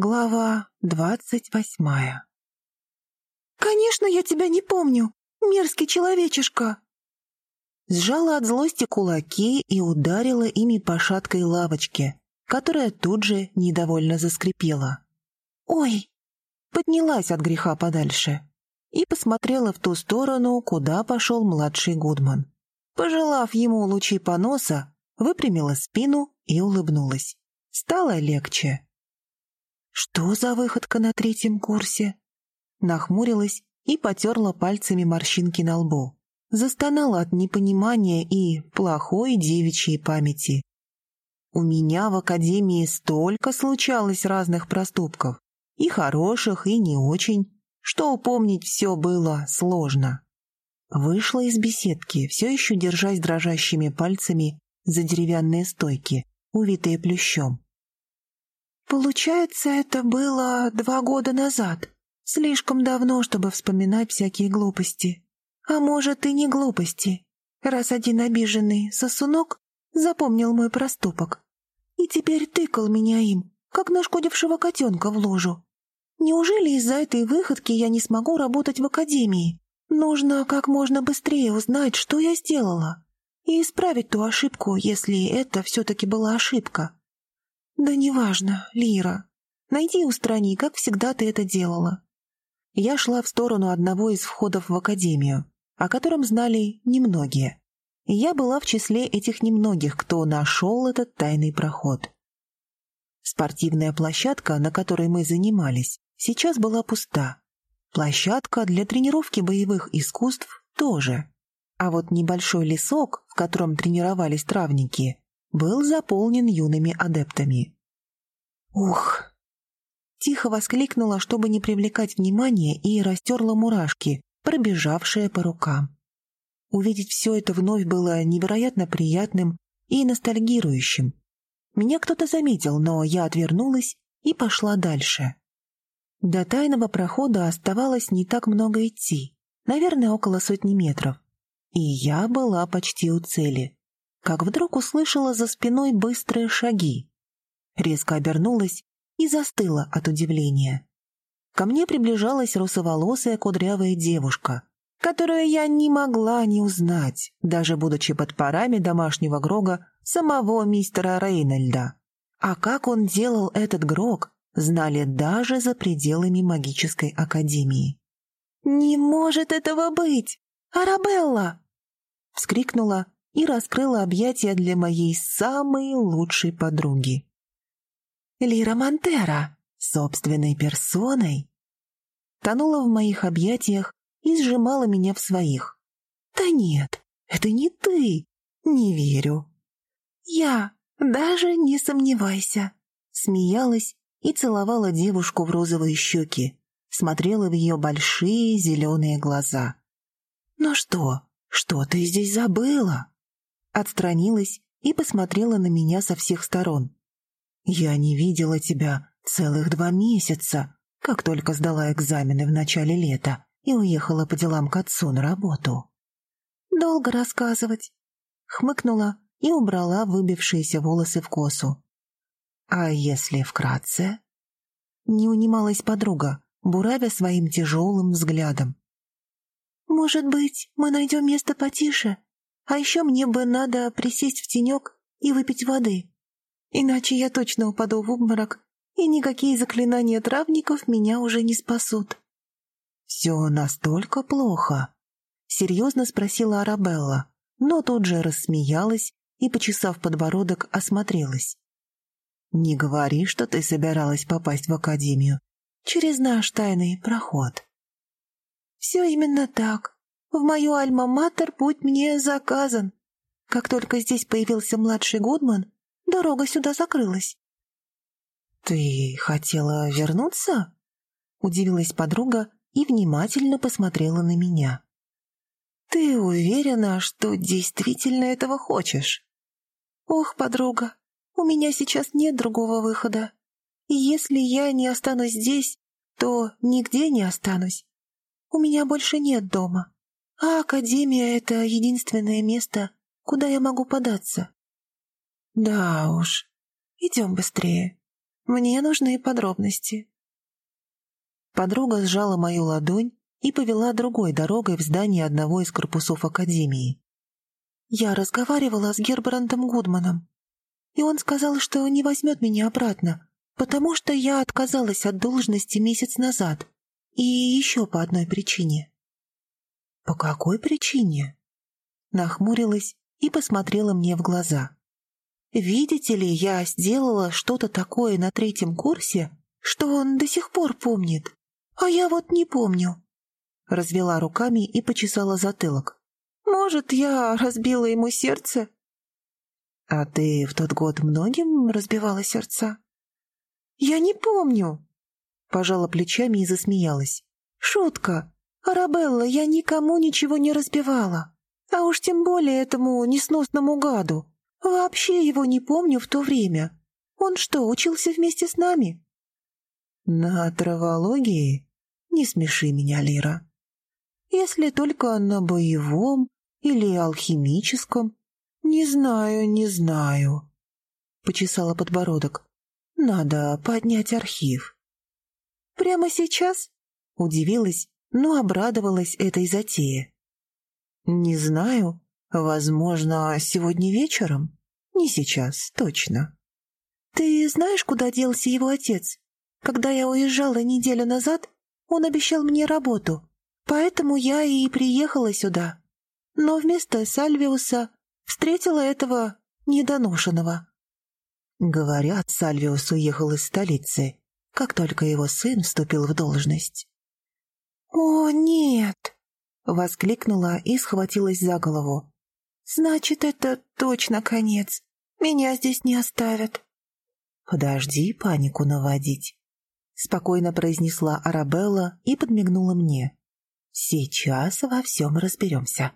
Глава двадцать восьмая «Конечно, я тебя не помню, мерзкий человечишка!» Сжала от злости кулаки и ударила ими по шаткой лавочке, которая тут же недовольно заскрипела. «Ой!» Поднялась от греха подальше и посмотрела в ту сторону, куда пошел младший Гудман. Пожелав ему лучи поноса, выпрямила спину и улыбнулась. Стало легче. Что за выходка на третьем курсе? Нахмурилась и потерла пальцами морщинки на лбу. Застонала от непонимания и плохой девичьей памяти. У меня в академии столько случалось разных проступков, и хороших, и не очень, что упомнить все было сложно. Вышла из беседки, все еще держась дрожащими пальцами за деревянные стойки, увитые плющом. Получается, это было два года назад. Слишком давно, чтобы вспоминать всякие глупости. А может, и не глупости, раз один обиженный сосунок запомнил мой проступок. И теперь тыкал меня им, как нашкодившего котенка в ложу. Неужели из-за этой выходки я не смогу работать в академии? Нужно как можно быстрее узнать, что я сделала, и исправить ту ошибку, если это все-таки была ошибка. «Да неважно, Лира. Найди и устрани, как всегда ты это делала». Я шла в сторону одного из входов в академию, о котором знали немногие. И я была в числе этих немногих, кто нашел этот тайный проход. Спортивная площадка, на которой мы занимались, сейчас была пуста. Площадка для тренировки боевых искусств тоже. А вот небольшой лесок, в котором тренировались травники, был заполнен юными адептами. «Ух!» Тихо воскликнула, чтобы не привлекать внимания, и растерла мурашки, пробежавшие по рукам. Увидеть все это вновь было невероятно приятным и ностальгирующим. Меня кто-то заметил, но я отвернулась и пошла дальше. До тайного прохода оставалось не так много идти, наверное, около сотни метров. И я была почти у цели как вдруг услышала за спиной быстрые шаги. Резко обернулась и застыла от удивления. Ко мне приближалась русоволосая кудрявая девушка, которую я не могла не узнать, даже будучи под парами домашнего Грога самого мистера Рейнольда. А как он делал этот Грог, знали даже за пределами магической академии. «Не может этого быть! Арабелла!» — вскрикнула и раскрыла объятия для моей самой лучшей подруги. Лира Монтера, собственной персоной, тонула в моих объятиях и сжимала меня в своих. «Да нет, это не ты, не верю». «Я, даже не сомневайся», смеялась и целовала девушку в розовые щеки, смотрела в ее большие зеленые глаза. «Ну что, что ты здесь забыла?» Отстранилась и посмотрела на меня со всех сторон. «Я не видела тебя целых два месяца, как только сдала экзамены в начале лета и уехала по делам к отцу на работу». «Долго рассказывать», — хмыкнула и убрала выбившиеся волосы в косу. «А если вкратце?» Не унималась подруга, буравя своим тяжелым взглядом. «Может быть, мы найдем место потише а еще мне бы надо присесть в тенек и выпить воды. Иначе я точно упаду в обморок, и никакие заклинания травников меня уже не спасут. «Все настолько плохо?» — серьезно спросила Арабелла, но тут же рассмеялась и, почесав подбородок, осмотрелась. «Не говори, что ты собиралась попасть в академию через наш тайный проход». «Все именно так», в мою альма-матер путь мне заказан. Как только здесь появился младший Гудман, дорога сюда закрылась. «Ты хотела вернуться?» — удивилась подруга и внимательно посмотрела на меня. «Ты уверена, что действительно этого хочешь?» «Ох, подруга, у меня сейчас нет другого выхода. И если я не останусь здесь, то нигде не останусь. У меня больше нет дома. А Академия — это единственное место, куда я могу податься. Да уж, идем быстрее. Мне нужны подробности». Подруга сжала мою ладонь и повела другой дорогой в здание одного из корпусов Академии. «Я разговаривала с Гербрандом Гудманом, и он сказал, что не возьмет меня обратно, потому что я отказалась от должности месяц назад, и еще по одной причине». «По какой причине?» Нахмурилась и посмотрела мне в глаза. «Видите ли, я сделала что-то такое на третьем курсе, что он до сих пор помнит, а я вот не помню». Развела руками и почесала затылок. «Может, я разбила ему сердце?» «А ты в тот год многим разбивала сердца?» «Я не помню», — пожала плечами и засмеялась. «Шутка. Арабелла, я никому ничего не разбивала. А уж тем более этому несносному гаду. Вообще его не помню в то время. Он что, учился вместе с нами?» «На травологии? Не смеши меня, Лира. Если только на боевом или алхимическом. Не знаю, не знаю», — почесала подбородок. «Надо поднять архив». «Прямо сейчас?» — удивилась, но обрадовалась этой затее. «Не знаю. Возможно, сегодня вечером? Не сейчас, точно». «Ты знаешь, куда делся его отец? Когда я уезжала неделю назад, он обещал мне работу, поэтому я и приехала сюда. Но вместо Сальвиуса встретила этого недоношенного». Говорят, Сальвиус уехал из столицы, как только его сын вступил в должность. «О, нет!» Воскликнула и схватилась за голову. «Значит, это точно конец. Меня здесь не оставят». «Подожди панику наводить», — спокойно произнесла Арабелла и подмигнула мне. «Сейчас во всем разберемся».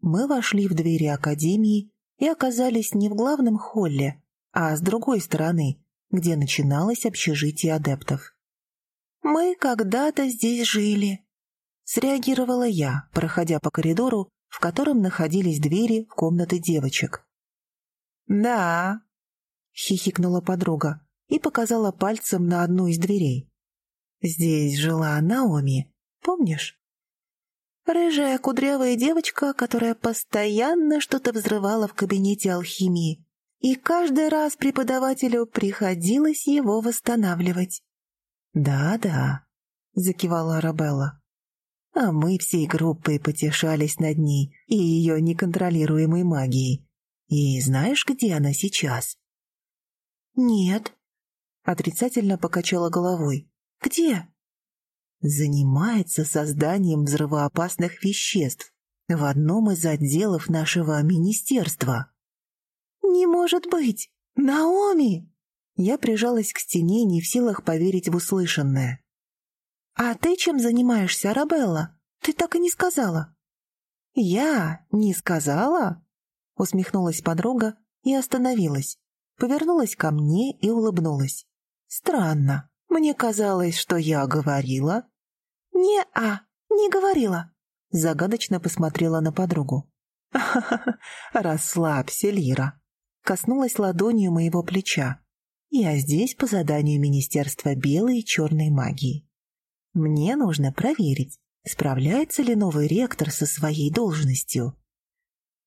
Мы вошли в двери Академии и оказались не в главном холле, а с другой стороны, где начиналось общежитие адептов. «Мы когда-то здесь жили», Среагировала я, проходя по коридору, в котором находились двери в комнаты девочек. «Да», — хихикнула подруга и показала пальцем на одну из дверей. «Здесь жила Наоми, помнишь?» Рыжая кудрявая девочка, которая постоянно что-то взрывала в кабинете алхимии, и каждый раз преподавателю приходилось его восстанавливать. «Да-да», — закивала Арабелла а мы всей группой потешались над ней и ее неконтролируемой магией. И знаешь, где она сейчас?» «Нет», — отрицательно покачала головой. «Где?» «Занимается созданием взрывоопасных веществ в одном из отделов нашего министерства». «Не может быть! Наоми!» Я прижалась к стене, не в силах поверить в услышанное. «А ты чем занимаешься, Арабелла? Ты так и не сказала». «Я не сказала?» Усмехнулась подруга и остановилась. Повернулась ко мне и улыбнулась. «Странно. Мне казалось, что я говорила». «Не-а, не говорила». Загадочно посмотрела на подругу. «Ха-ха-ха, расслабься, Лира». Коснулась ладонью моего плеча. «Я здесь по заданию Министерства белой и черной магии. Мне нужно проверить, справляется ли новый ректор со своей должностью.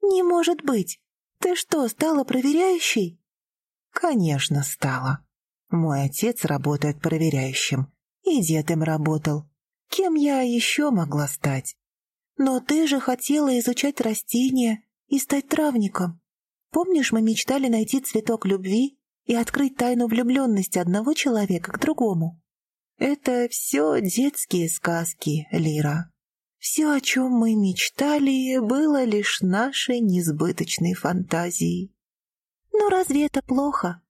«Не может быть! Ты что, стала проверяющей?» «Конечно, стала. Мой отец работает проверяющим, и дед им работал. Кем я еще могла стать?» «Но ты же хотела изучать растения и стать травником. Помнишь, мы мечтали найти цветок любви и открыть тайну влюбленности одного человека к другому?» Это все детские сказки, Лира. Все, о чем мы мечтали, было лишь нашей несбыточной фантазией. «Ну разве это плохо?»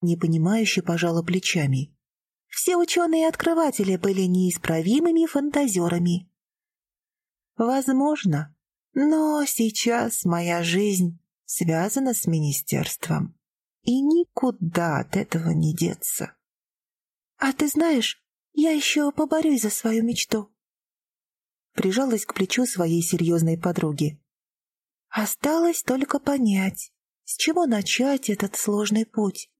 Непонимающе пожала плечами. «Все ученые-открыватели были неисправимыми фантазерами». «Возможно, но сейчас моя жизнь связана с министерством, и никуда от этого не деться». «А ты знаешь, я еще поборюсь за свою мечту. Прижалась к плечу своей серьезной подруги. Осталось только понять, с чего начать этот сложный путь.